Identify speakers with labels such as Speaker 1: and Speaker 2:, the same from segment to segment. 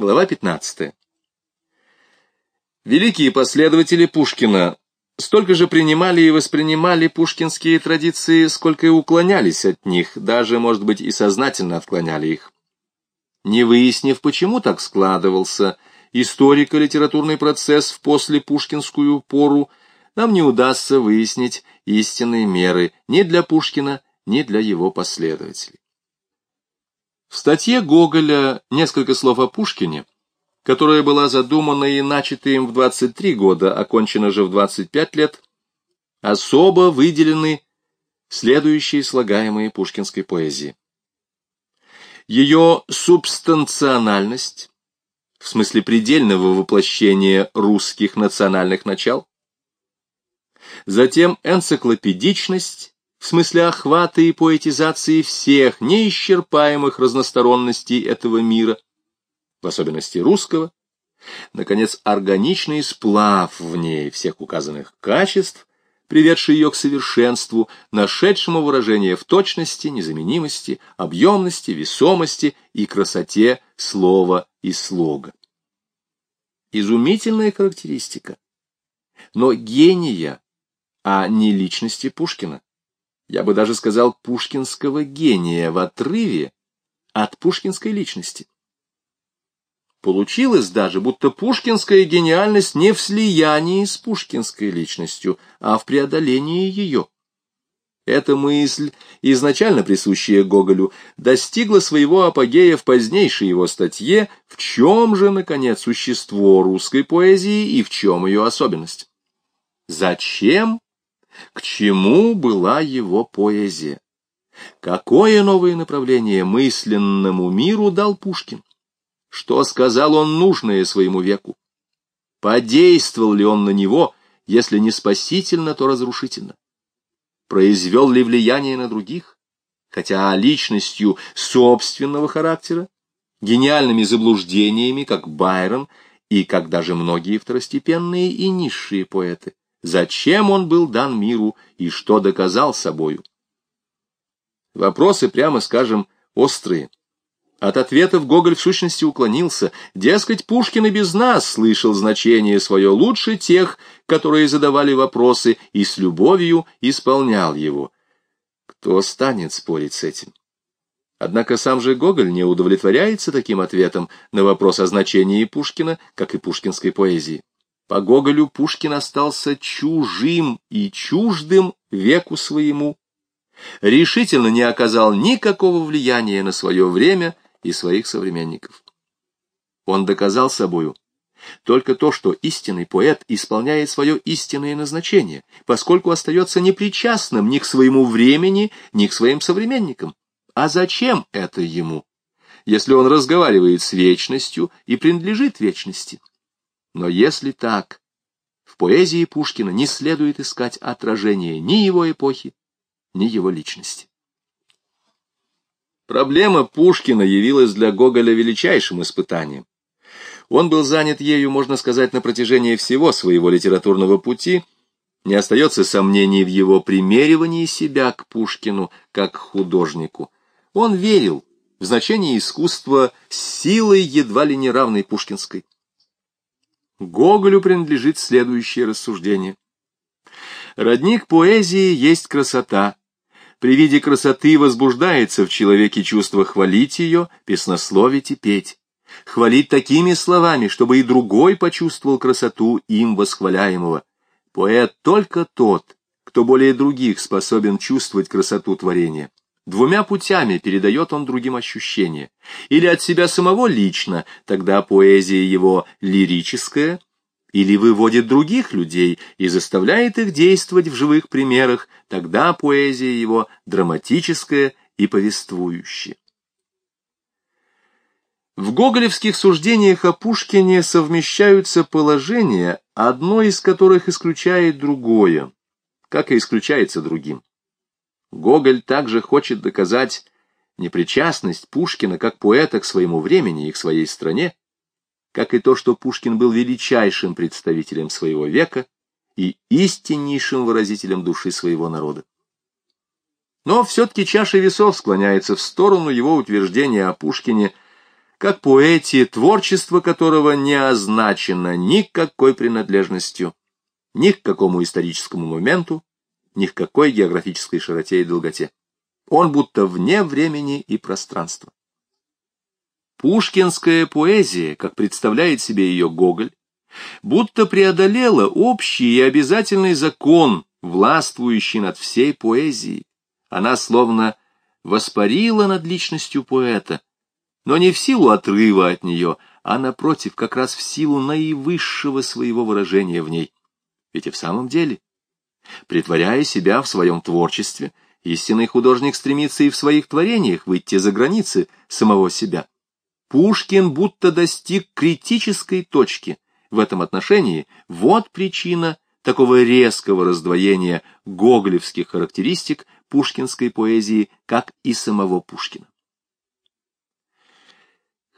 Speaker 1: Глава 15. Великие последователи Пушкина столько же принимали и воспринимали пушкинские традиции, сколько и уклонялись от них, даже, может быть, и сознательно отклоняли их. Не выяснив, почему так складывался историко-литературный процесс в послепушкинскую пору, нам не удастся выяснить истинные меры ни для Пушкина, ни для его последователей. В статье Гоголя «Несколько слов о Пушкине», которая была задумана и начата им в 23 года, окончена же в 25 лет, особо выделены следующие слагаемые пушкинской поэзии. Ее субстанциональность, в смысле предельного воплощения русских национальных начал, затем энциклопедичность, в смысле охвата и поэтизации всех неисчерпаемых разносторонностей этого мира, в особенности русского, наконец, органичный сплав в ней всех указанных качеств, приведший ее к совершенству, нашедшему выражение в точности, незаменимости, объемности, весомости и красоте слова и слога. Изумительная характеристика, но гения, а не личности Пушкина. Я бы даже сказал пушкинского гения в отрыве от пушкинской личности. Получилось даже, будто пушкинская гениальность не в слиянии с пушкинской личностью, а в преодолении ее. Эта мысль, изначально присущая Гоголю, достигла своего апогея в позднейшей его статье «В чем же, наконец, существо русской поэзии и в чем ее особенность?» Зачем, к чему была его поэзия? Какое новое направление мысленному миру дал Пушкин? Что сказал он нужное своему веку? Подействовал ли он на него, если не спасительно, то разрушительно? Произвел ли влияние на других, хотя личностью собственного характера, гениальными заблуждениями, как Байрон и как даже многие второстепенные и низшие поэты? Зачем он был дан миру и что доказал собою? Вопросы, прямо скажем, острые. От ответов Гоголь в сущности уклонился. Дескать, Пушкин и без нас слышал значение свое лучше тех, которые задавали вопросы, и с любовью исполнял его. Кто станет спорить с этим? Однако сам же Гоголь не удовлетворяется таким ответом на вопрос о значении Пушкина, как и пушкинской поэзии. По Гоголю Пушкин остался чужим и чуждым веку своему, решительно не оказал никакого влияния на свое время и своих современников. Он доказал собою только то, что истинный поэт исполняет свое истинное назначение, поскольку остается непричастным ни к своему времени, ни к своим современникам. А зачем это ему, если он разговаривает с вечностью и принадлежит вечности? Но если так, в поэзии Пушкина не следует искать отражения ни его эпохи, ни его личности. Проблема Пушкина явилась для Гоголя величайшим испытанием. Он был занят ею, можно сказать, на протяжении всего своего литературного пути. Не остается сомнений в его примеривании себя к Пушкину как к художнику. Он верил в значение искусства силой едва ли не равной пушкинской. Гоголю принадлежит следующее рассуждение. Родник поэзии есть красота, при виде красоты возбуждается в человеке чувство хвалить ее, песнословить и петь. Хвалить такими словами, чтобы и другой почувствовал красоту им восхваляемого. Поэт только тот, кто более других способен чувствовать красоту творения. Двумя путями передает он другим ощущения. Или от себя самого лично, тогда поэзия его лирическая, или выводит других людей и заставляет их действовать в живых примерах, тогда поэзия его драматическая и повествующая. В гоголевских суждениях о Пушкине совмещаются положения, одно из которых исключает другое, как и исключается другим. Гоголь также хочет доказать непричастность Пушкина как поэта к своему времени и к своей стране, как и то, что Пушкин был величайшим представителем своего века и истиннейшим выразителем души своего народа. Но все-таки чаша весов склоняется в сторону его утверждения о Пушкине как поэте, творчество которого не означено никакой принадлежностью, ни к какому историческому моменту, ни к какой географической широте и долготе. Он будто вне времени и пространства. Пушкинская поэзия, как представляет себе ее Гоголь, будто преодолела общий и обязательный закон, властвующий над всей поэзией. Она словно воспарила над личностью поэта, но не в силу отрыва от нее, а, напротив, как раз в силу наивысшего своего выражения в ней. Ведь и в самом деле, притворяя себя в своем творчестве, истинный художник стремится и в своих творениях выйти за границы самого себя. Пушкин будто достиг критической точки в этом отношении. Вот причина такого резкого раздвоения гоголевских характеристик пушкинской поэзии, как и самого Пушкина.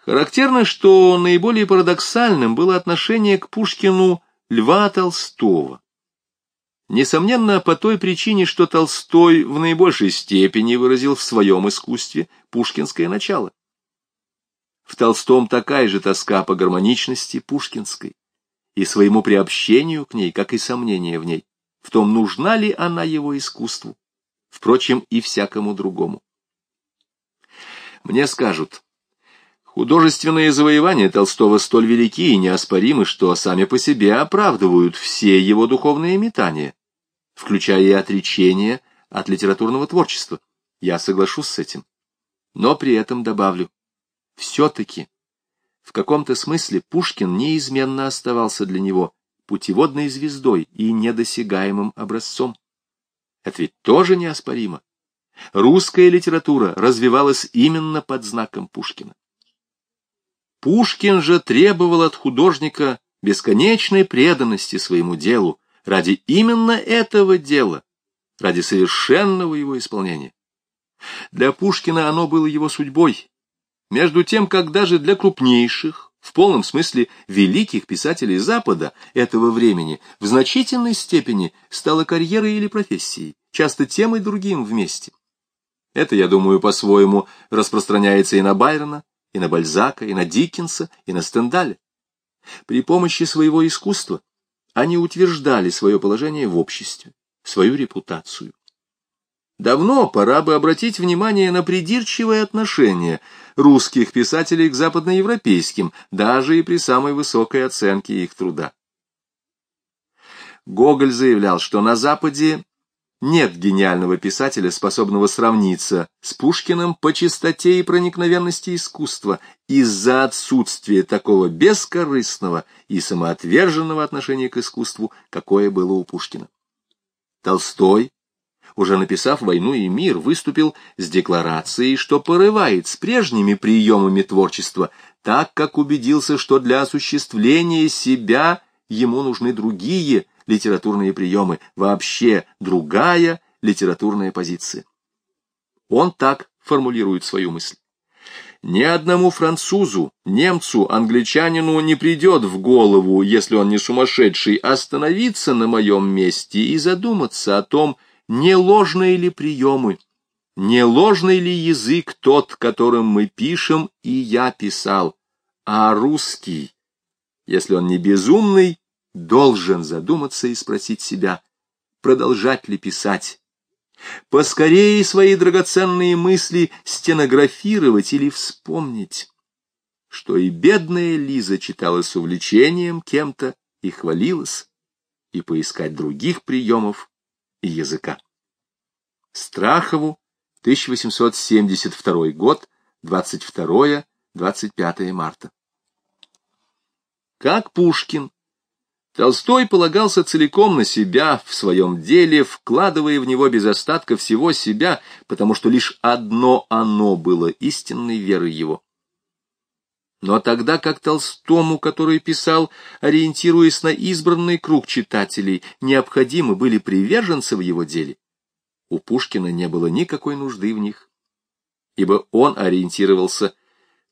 Speaker 1: Характерно, что наиболее парадоксальным было отношение к Пушкину Льва Толстого. Несомненно, по той причине, что Толстой в наибольшей степени выразил в своем искусстве пушкинское начало. В Толстом такая же тоска по гармоничности пушкинской и своему приобщению к ней, как и сомнение в ней, в том, нужна ли она его искусству, впрочем, и всякому другому. Мне скажут, художественные завоевания Толстого столь велики и неоспоримы, что сами по себе оправдывают все его духовные метания, включая и отречение от литературного творчества. Я соглашусь с этим. Но при этом добавлю, все-таки в каком-то смысле Пушкин неизменно оставался для него путеводной звездой и недосягаемым образцом. Это ведь тоже неоспоримо. Русская литература развивалась именно под знаком Пушкина. Пушкин же требовал от художника бесконечной преданности своему делу ради именно этого дела, ради совершенного его исполнения. Для Пушкина оно было его судьбой, между тем, как даже для крупнейших, в полном смысле великих писателей Запада этого времени в значительной степени стала карьерой или профессией, часто тем и другим вместе. Это, я думаю, по-своему распространяется и на Байрона, и на Бальзака, и на Диккенса, и на Стендаля. При помощи своего искусства они утверждали свое положение в обществе, свою репутацию. Давно пора бы обратить внимание на придирчивое отношение русских писателей к западноевропейским, даже и при самой высокой оценке их труда. Гоголь заявлял, что на Западе нет гениального писателя, способного сравниться с Пушкиным по чистоте и проникновенности искусства из-за отсутствия такого бескорыстного и самоотверженного отношения к искусству, какое было у Пушкина. Толстой уже написав «Войну и мир», выступил с декларацией, что порывает с прежними приемами творчества, так как убедился, что для осуществления себя ему нужны другие литературные приемы, вообще другая литературная позиция. Он так формулирует свою мысль. Ни одному французу, немцу, англичанину не придет в голову, если он не сумасшедший, остановиться на моем месте и задуматься о том, не ложные ли приемы, не ложный ли язык тот, которым мы пишем, и я писал, а русский, если он не безумный, должен задуматься и спросить себя, продолжать ли писать, поскорее свои драгоценные мысли стенографировать или вспомнить, что и бедная Лиза читала с увлечением кем-то и хвалилась, и поискать других приемов и языка. Страхову, 1872 год, 22-25 марта. Как Пушкин, Толстой полагался целиком на себя в своем деле, вкладывая в него без остатка всего себя, потому что лишь одно оно было истинной верой его. Но тогда как Толстому, который писал, ориентируясь на избранный круг читателей, необходимы были приверженцы в его деле, у Пушкина не было никакой нужды в них, ибо он ориентировался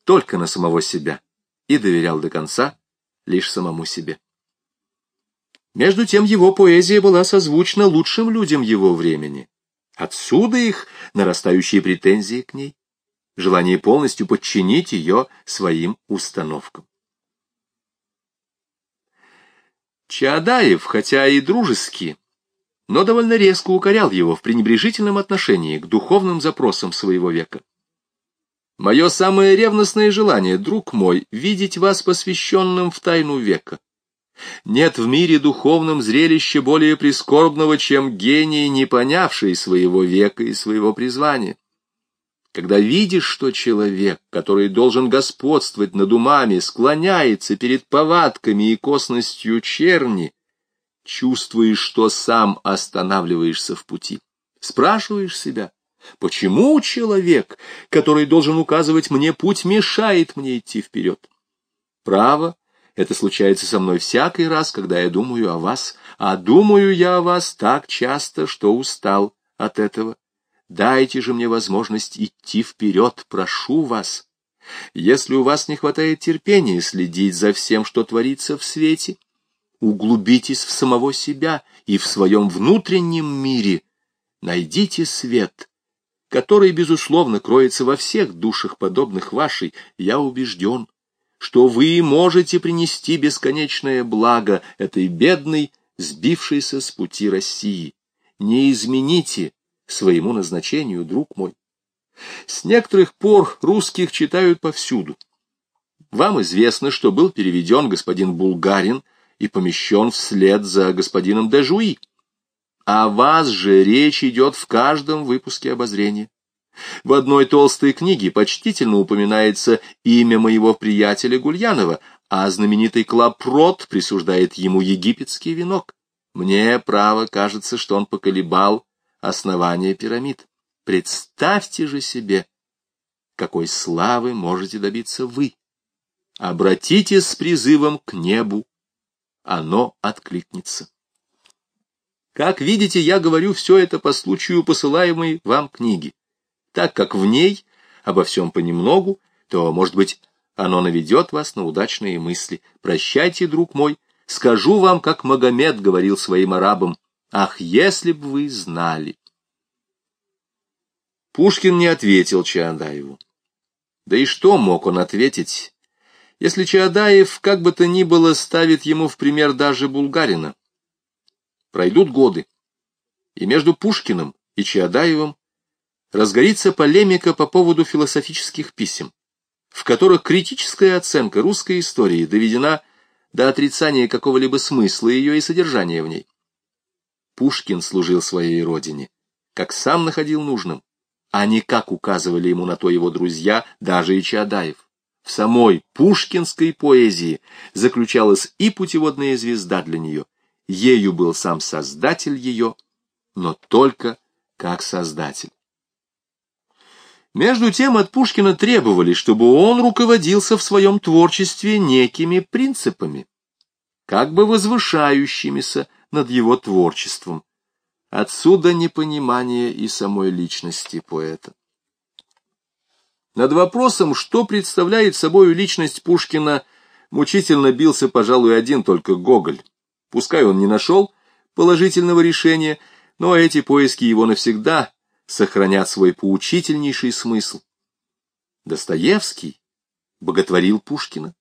Speaker 1: только на самого себя и доверял до конца лишь самому себе. Между тем его поэзия была созвучна лучшим людям его времени. Отсюда их нарастающие претензии к ней. желание полностью подчинить ее своим установкам. Чаадаев, хотя и дружески, но довольно резко укорял его в пренебрежительном отношении к духовным запросам своего века. Мое самое ревностное желание, друг мой, видеть вас посвященным в тайну века. Нет в мире духовном зрелища более прискорбного, чем гений, не понявший своего века и своего призвания. Когда видишь, что человек, который должен господствовать над умами, склоняется перед повадками и косностью черни, чувствуешь, что сам останавливаешься в пути. Спрашиваешь себя, почему человек, который должен указывать мне путь, мешает мне идти вперед? Право, это случается со мной всякий раз, когда я думаю о вас, а думаю я о вас так часто, что устал от этого. Дайте же мне возможность идти вперед, прошу вас. Если у вас не хватает терпения следить за всем, что творится в свете, углубитесь в самого себя и в своем внутреннем мире. Найдите свет, который, безусловно, кроется во всех душах, подобных вашей. Я убежден, что вы можете принести бесконечное благо этой бедной, сбившейся с пути России. Не измените своему назначению, друг мой. С некоторых пор русских читают повсюду. Вам известно, что был переведен господин Булгарин и помещен вслед за господином Дежуи. О вас же речь идет в каждом выпуске обозрения. В одной толстой книге почтительно упоминается имя моего приятеля Гульянова, а знаменитый Клапрот присуждает ему египетский венок. Мне, право, кажется, что он поколебал основание пирамид. Представьте же себе, какой славы можете добиться вы. Обратитесь с призывом к небу, оно откликнется. Как видите, я говорю все это по случаю посылаемой вам книги. Так как в ней обо всем понемногу, то, может быть, оно наведет вас на удачные мысли. Прощайте, друг мой, скажу вам, как Магомед говорил своим арабам, Ах, если бы вы знали! Пушкин не ответил Чаадаеву. Да и что мог он ответить, если Чаадаев, как бы то ни было, ставит ему в пример даже Булгарина? Пройдут годы, и между Пушкиным и Чаадаевым разгорится полемика по поводу философических писем, в которых критическая оценка русской истории доведена до отрицания какого-либо смысла ее и содержания в ней. Пушкин служил своей родине, как сам находил нужным, а не как указывали ему на то его друзья, даже и Чаадаев. В самой пушкинской поэзии заключалась и путеводная звезда для нее. Ею был сам создатель ее, но только как создатель. Между тем от Пушкина требовали, чтобы он руководился в своем творчестве некими принципами, как бы возвышающимися над его творчеством. Отсюда непонимание и самой личности поэта. Над вопросом, что представляет собой личность Пушкина, мучительно бился, пожалуй, один только Гоголь. Пускай он не нашел положительного решения, но эти поиски его навсегда сохранят свой поучительнейший смысл. Достоевский боготворил Пушкина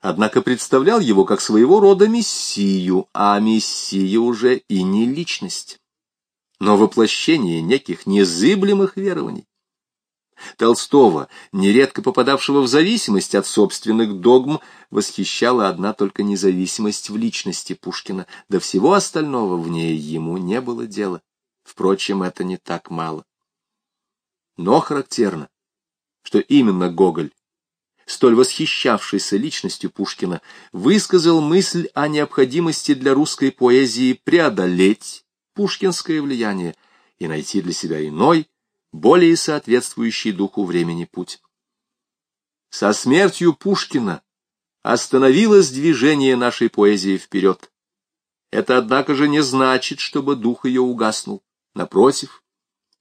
Speaker 1: однако представлял его как своего рода мессию, а мессия уже и не личность, но воплощение неких незыблемых верований. Толстого, нередко попадавшего в зависимость от собственных догм, восхищала одна только независимость в личности Пушкина, до всего остального в ней ему не было дела. Впрочем, это не так мало. Но характерно, что именно Гоголь столь восхищавшийся личностью Пушкина, высказал мысль о необходимости для русской поэзии преодолеть пушкинское влияние и найти для себя иной, более соответствующий духу времени путь. Со смертью Пушкина остановилось движение нашей поэзии вперед. Это, однако же, не значит, чтобы дух ее угаснул. Напротив,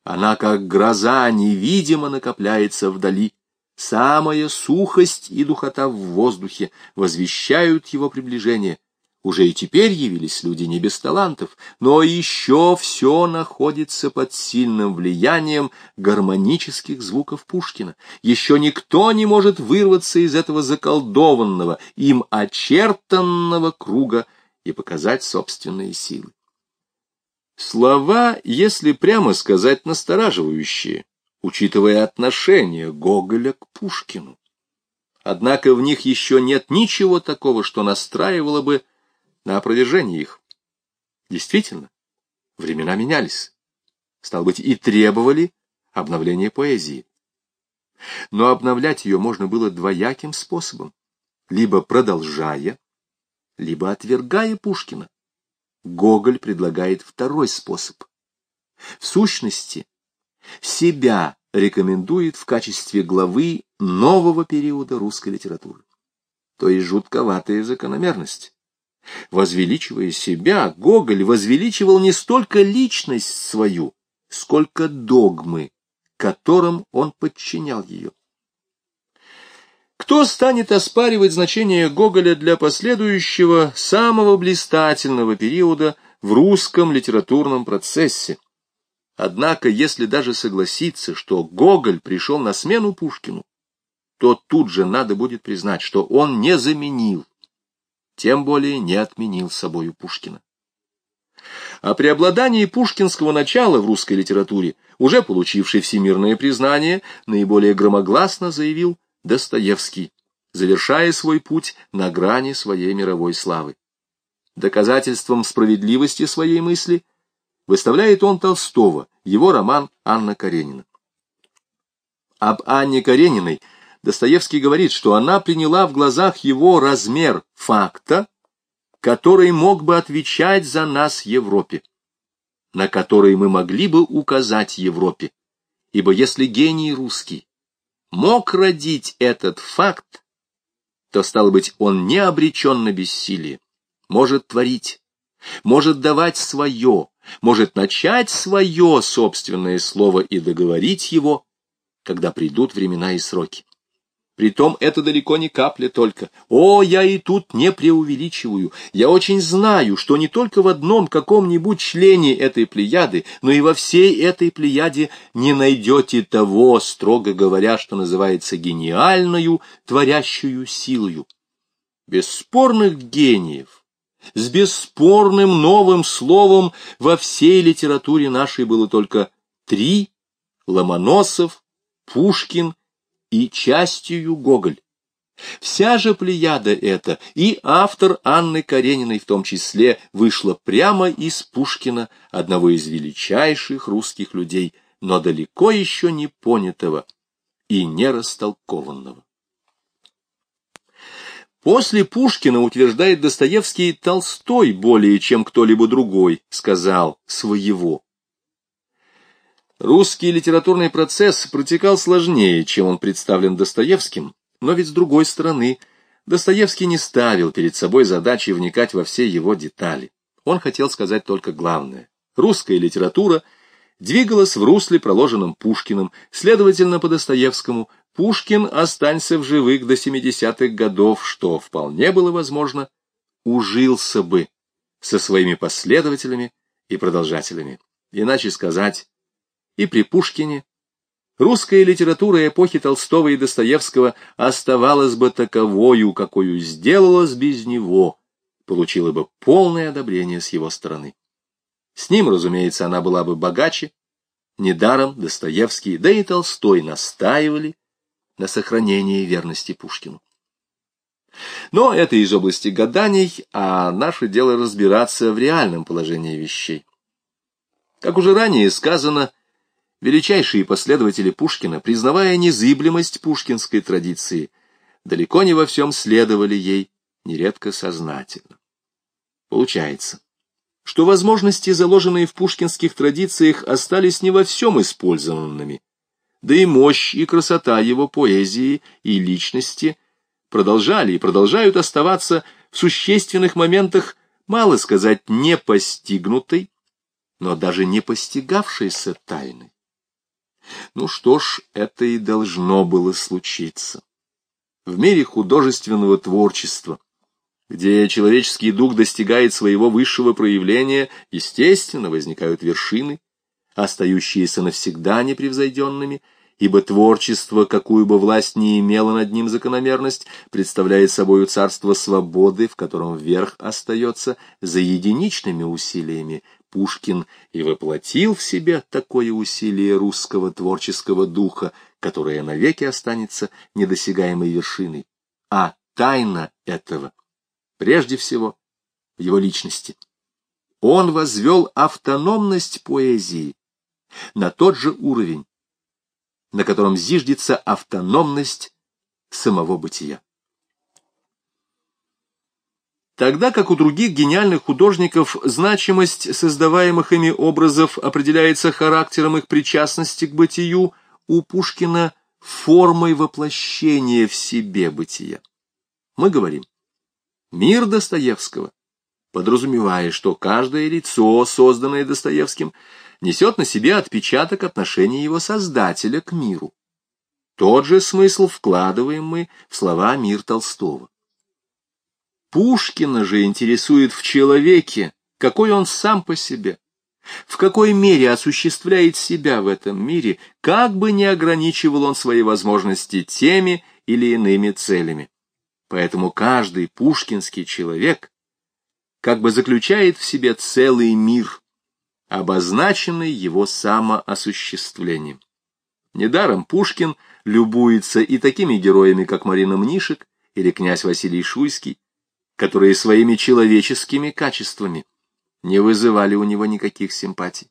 Speaker 1: она, как гроза, невидимо накопляется вдали, Самая сухость и духота в воздухе возвещают его приближение. Уже и теперь явились люди не без талантов, но еще все находится под сильным влиянием гармонических звуков Пушкина. Еще никто не может вырваться из этого заколдованного, им очертанного круга и показать собственные силы. Слова, если прямо сказать, настораживающие, учитывая отношение Гоголя к Пушкину. Однако в них еще нет ничего такого, что настраивало бы на опровержение их. Действительно, времена менялись. Стал быть, и требовали обновления поэзии. Но обновлять ее можно было двояким способом, либо продолжая, либо отвергая Пушкина. Гоголь предлагает второй способ. В сущности, себя рекомендует в качестве главы нового периода русской литературы. То есть жутковатая закономерность. Возвеличивая себя, Гоголь возвеличивал не столько личность свою, сколько догмы, которым он подчинял ее. Кто станет оспаривать значение Гоголя для последующего, самого блистательного периода в русском литературном процессе? Однако, если даже согласиться, что Гоголь пришел на смену Пушкину, то тут же надо будет признать, что он не заменил, тем более не отменил собою Пушкина. О преобладании пушкинского начала в русской литературе, уже получивший всемирное признание, наиболее громогласно заявил Достоевский, завершая свой путь на грани своей мировой славы. Доказательством справедливости своей мысли выставляет он Толстого, его роман «Анна Каренина». Об Анне Карениной Достоевский говорит, что она приняла в глазах его размер факта, который мог бы отвечать за нас Европе, на который мы могли бы указать Европе. Ибо если гений русский мог родить этот факт, то, стало быть, он не обречен на бессилие, может творить, может давать свое, может начать свое собственное слово и договорить его, когда придут времена и сроки. Притом это далеко не капля только. О, я и тут не преувеличиваю. Я очень знаю, что не только в одном каком-нибудь члене этой плеяды, но и во всей этой плеяде не найдете того, строго говоря, что называется гениальную, творящую силою. Бесспорных гениев, с бесспорным новым словом во всей литературе нашей было только три — Ломоносов, Пушкин и частью Гоголь. Вся же плеяда эта, и автор Анны Карениной в том числе, вышла прямо из Пушкина, одного из величайших русских людей, но далеко еще не понятого и не растолкованного. После Пушкина, утверждает Достоевский, Толстой более чем кто-либо другой сказал своего. Русский литературный процесс протекал сложнее, чем он представлен Достоевским, но ведь с другой стороны, Достоевский не ставил перед собой задачи вникать во все его детали. Он хотел сказать только главное. Русская литература двигалась в русле, проложенном Пушкиным, следовательно, по Достоевскому, Пушкин останься в живых до 70-х годов, что вполне было возможно, ужился бы со своими последователями и продолжателями. Иначе сказать, и при Пушкине, русская литература эпохи Толстого и Достоевского оставалась бы таковою, какую сделалась без него, получила бы полное одобрение с его стороны. С ним, разумеется, она была бы богаче. Недаром Достоевский, да и Толстой настаивали на сохранении верности Пушкину. Но это из области гаданий, а наше дело разбираться в реальном положении вещей. Как уже ранее сказано, Величайшие последователи Пушкина, признавая незыблемость пушкинской традиции, далеко не во всем следовали ей, нередко сознательно. Получается, что возможности, заложенные в пушкинских традициях, остались не во всем использованными, да и мощь и красота его поэзии и личности продолжали и продолжают оставаться в существенных моментах, мало сказать, не постигнутой, но даже не постигавшейся тайной. Ну что ж, это и должно было случиться. В мире художественного творчества, где человеческий дух достигает своего высшего проявления, естественно, возникают вершины, остающиеся навсегда непревзойденными, ибо творчество, какую бы власть ни имело над ним закономерность, представляет собою царство свободы, в котором верх остается за единичными усилиями. Пушкин и воплотил в себе такое усилие русского творческого духа, которое навеки останется недосягаемой вершиной. А тайна этого прежде всего в его личности. Он возвел автономность поэзии на тот же уровень, на котором зиждется автономность самого бытия. Тогда как у других гениальных художников значимость создаваемых ими образов определяется характером их причастности к бытию, у Пушкина формой воплощения в себе бытия. Мы говорим, мир Достоевского, подразумевая, что каждое лицо, созданное Достоевским, несет на себе отпечаток отношения его создателя к миру. Тот же смысл вкладываем мы в слова «мир Толстого». Пушкина же интересует в человеке, какой он сам по себе, в какой мере осуществляет себя в этом мире, как бы не ограничивал он свои возможности теми или иными целями. Поэтому каждый пушкинский человек как бы заключает в себе целый мир, обозначенный его самоосуществлением. Недаром Пушкин любуется и такими героями, как Марина Мнишек или князь Василий Шуйский, которые своими человеческими качествами не вызывали у него никаких симпатий.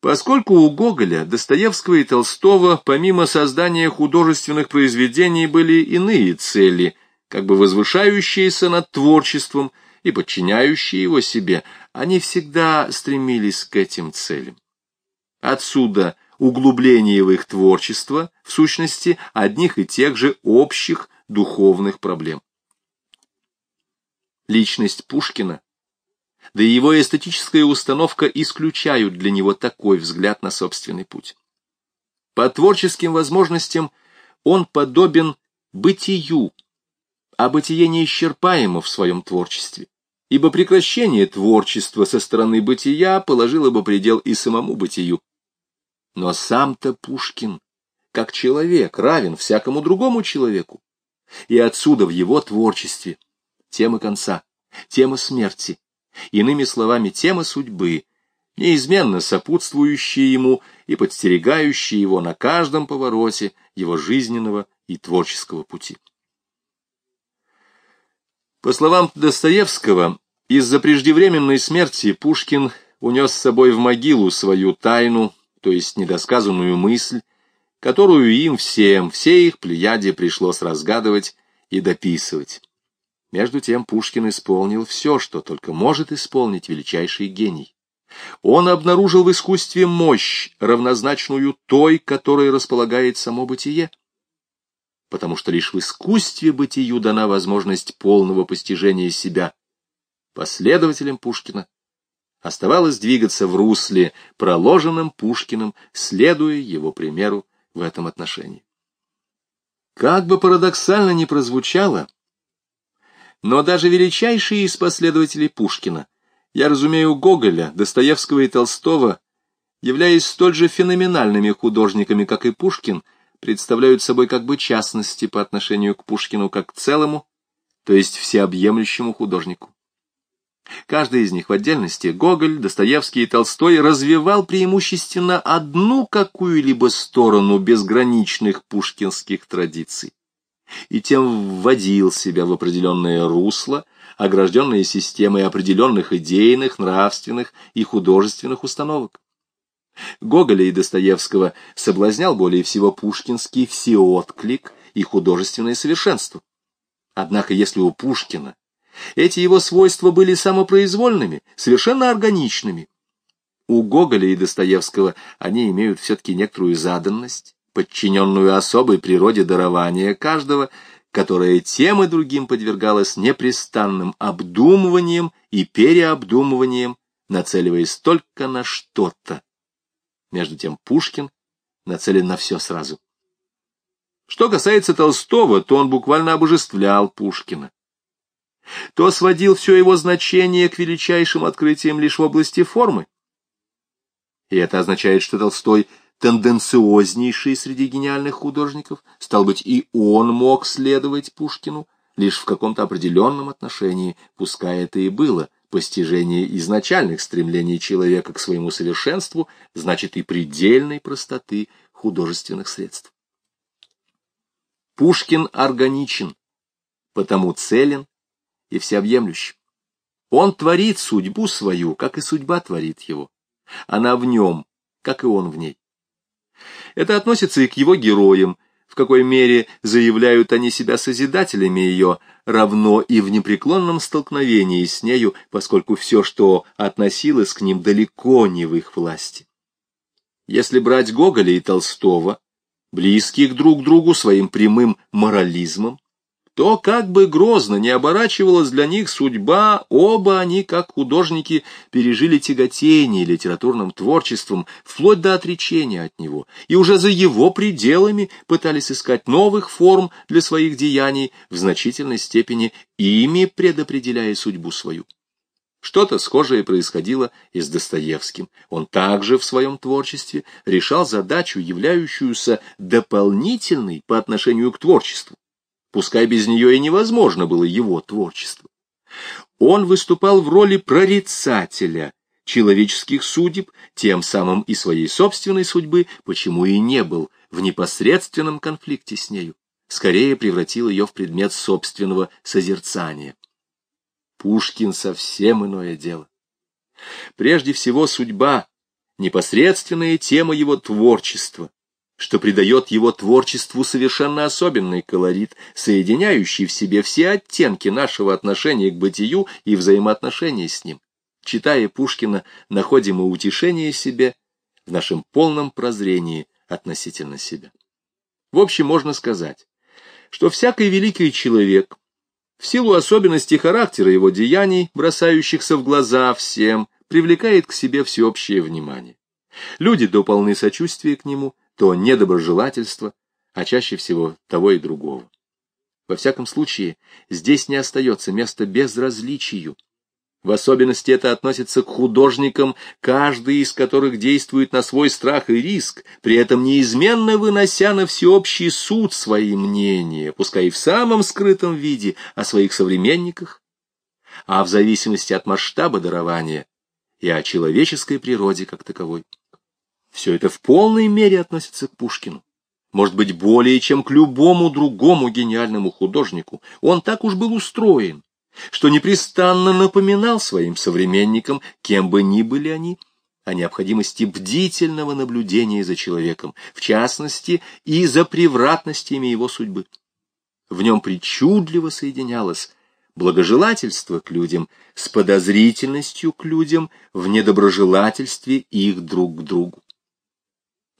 Speaker 1: Поскольку у Гоголя, Достоевского и Толстого, помимо создания художественных произведений, были иные цели, как бы возвышающиеся над творчеством и подчиняющие его себе, они всегда стремились к этим целям. Отсюда углубление в их творчество, в сущности, одних и тех же общих духовных проблем. Личность Пушкина да и его эстетическая установка исключают для него такой взгляд на собственный путь. По творческим возможностям он подобен бытию, а бытие неисчерпаемо в своем творчестве, ибо прекращение творчества со стороны бытия положило бы предел и самому бытию. Но сам-то Пушкин, как человек, равен всякому другому человеку, и отсюда в его творчестве тема конца, тема смерти, Иными словами, тема судьбы, неизменно сопутствующая ему и подстерегающая его на каждом повороте его жизненного и творческого пути. По словам Достоевского, из-за преждевременной смерти Пушкин унес с собой в могилу свою тайну, то есть недосказанную мысль, которую им всем, всей их плеяде пришлось разгадывать и дописывать. Между тем Пушкин исполнил все, что только может исполнить величайший гений. Он обнаружил в искусстве мощь, равнозначную той, которой располагает само бытие. Потому что лишь в искусстве бытию дана возможность полного постижения себя. Последователям Пушкина оставалось двигаться в русле, проложенном Пушкиным, следуя его примеру в этом отношении. Как бы парадоксально ни прозвучало, но даже величайшие из последователей Пушкина, я разумею Гоголя, Достоевского и Толстого, являясь столь же феноменальными художниками, как и Пушкин, представляют собой как бы частности по отношению к Пушкину как к целому, то есть всеобъемлющему художнику. Каждый из них в отдельности, Гоголь, Достоевский и Толстой, развивал преимущественно одну какую-либо сторону безграничных пушкинских традиций и тем вводил себя в определенное русло, огражденное системой определенных идейных, нравственных и художественных установок. Гоголя и Достоевского соблазнял более всего пушкинский всеотклик и художественное совершенство. Однако если у Пушкина эти его свойства были самопроизвольными, совершенно органичными, у Гоголя и Достоевского они имеют все-таки некоторую заданность, подчиненную особой природе дарования каждого, которое тем и другим подвергалось непрестанным обдумыванием и переобдумыванием, нацеливаясь только на что-то. Между тем Пушкин нацелен на все сразу. Что касается Толстого, то он буквально обожествлял Пушкина. то сводил все его значение к величайшим открытиям лишь в области формы. И это означает, что Толстой тенденциознейший среди гениальных художников, стал быть, и он мог следовать Пушкину лишь в каком-то определенном отношении, пускай это и было постижение изначальных стремлений человека к своему совершенству, значит и предельной простоты художественных средств. Пушкин органичен, потому целен и всеобъемлющ. Он творит судьбу свою, как и судьба творит его. Она в нем, как и он в ней. Это относится и к его героям, в какой мере заявляют они себя созидателями ее, равно и в непреклонном столкновении с нею, поскольку все, что относилось к ним, далеко не в их власти. Если брать Гоголя и Толстого, близких друг другу своим прямым морализмом, то как бы грозно не оборачивалась для них судьба, оба они, как художники, пережили тяготение литературным творчеством, вплоть до отречения от него, и уже за его пределами пытались искать новых форм для своих деяний, в значительной степени ими предопределяя судьбу свою. Что-то схожее происходило и с Достоевским. Он также в своем творчестве решал задачу, являющуюся дополнительной по отношению к творчеству пускай без нее и невозможно было его творчество. Он выступал в роли прорицателя человеческих судеб, тем самым и своей собственной судьбы, почему и не был в непосредственном конфликте с нею, скорее превратил ее в предмет собственного созерцания. Пушкин совсем иное дело. Прежде всего судьба, непосредственная тема его творчества, что придает его творчеству совершенно особенный колорит, соединяющий в себе все оттенки нашего отношения к бытию и взаимоотношений с ним. Читая Пушкина, находим и утешение себе в нашем полном прозрении относительно себя. В общем, можно сказать, что всякий великий человек, в силу особенностей характера его деяний, бросающихся в глаза всем, привлекает к себе всеобщее внимание. Люди до полны сочувствия к нему, то недоброжелательство, а чаще всего того и другого. Во всяком случае, здесь не остается места безразличию. В особенности это относится к художникам, каждый из которых действует на свой страх и риск, при этом неизменно вынося на всеобщий суд свои мнения, пускай и в самом скрытом виде, о своих современниках, а в зависимости от масштаба дарования и о человеческой природе как таковой. Все это в полной мере относится к Пушкину. Может быть, более чем к любому другому гениальному художнику. Он так уж был устроен, что непрестанно напоминал своим современникам, кем бы ни были они, о необходимости бдительного наблюдения за человеком, в частности, и за превратностями его судьбы. В нем причудливо соединялось благожелательство к людям с подозрительностью к людям в недоброжелательстве их друг к другу.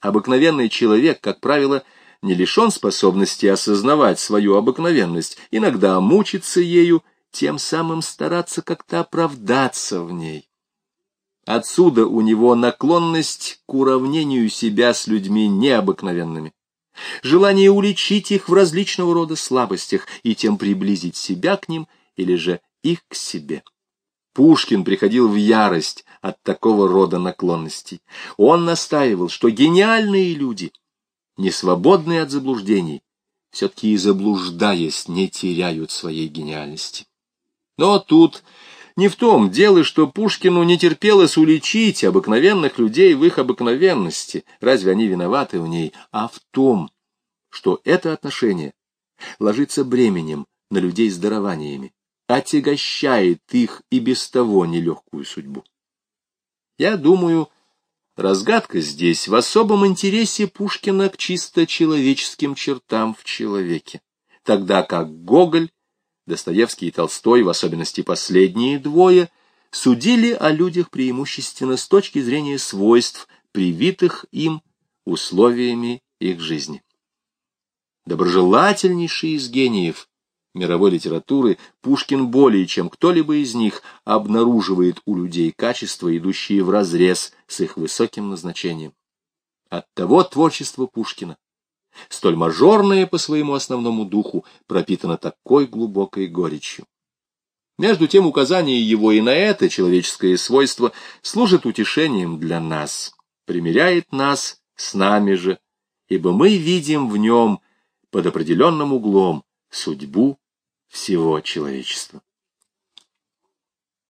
Speaker 1: Обыкновенный человек, как правило, не лишен способности осознавать свою обыкновенность, иногда мучиться ею, тем самым стараться как-то оправдаться в ней. Отсюда у него наклонность к уравнению себя с людьми необыкновенными, желание уличить их в различного рода слабостях и тем приблизить себя к ним или же их к себе. Пушкин приходил в ярость от такого рода наклонностей. Он настаивал, что гениальные люди, не свободные от заблуждений, все-таки и заблуждаясь, не теряют своей гениальности. Но тут не в том дело, что Пушкину не терпелось уличить обыкновенных людей в их обыкновенности, разве они виноваты в ней, а в том, что это отношение ложится бременем на людей с дарованиями отягощает их и без того нелегкую судьбу. Я думаю, разгадка здесь в особом интересе Пушкина к чисто человеческим чертам в человеке, тогда как Гоголь, Достоевский и Толстой, в особенности последние двое, судили о людях преимущественно с точки зрения свойств, привитых им условиями их жизни. Доброжелательнейший из гениев мировой литературы, Пушкин более чем кто-либо из них обнаруживает у людей качества, идущие вразрез с их высоким назначением. Оттого творчество Пушкина, столь мажорное по своему основному духу, пропитано такой глубокой горечью. Между тем указание его и на это человеческое свойство служит утешением для нас, примиряет нас с нами же, ибо мы видим в нем под определенным углом судьбу всего человечества.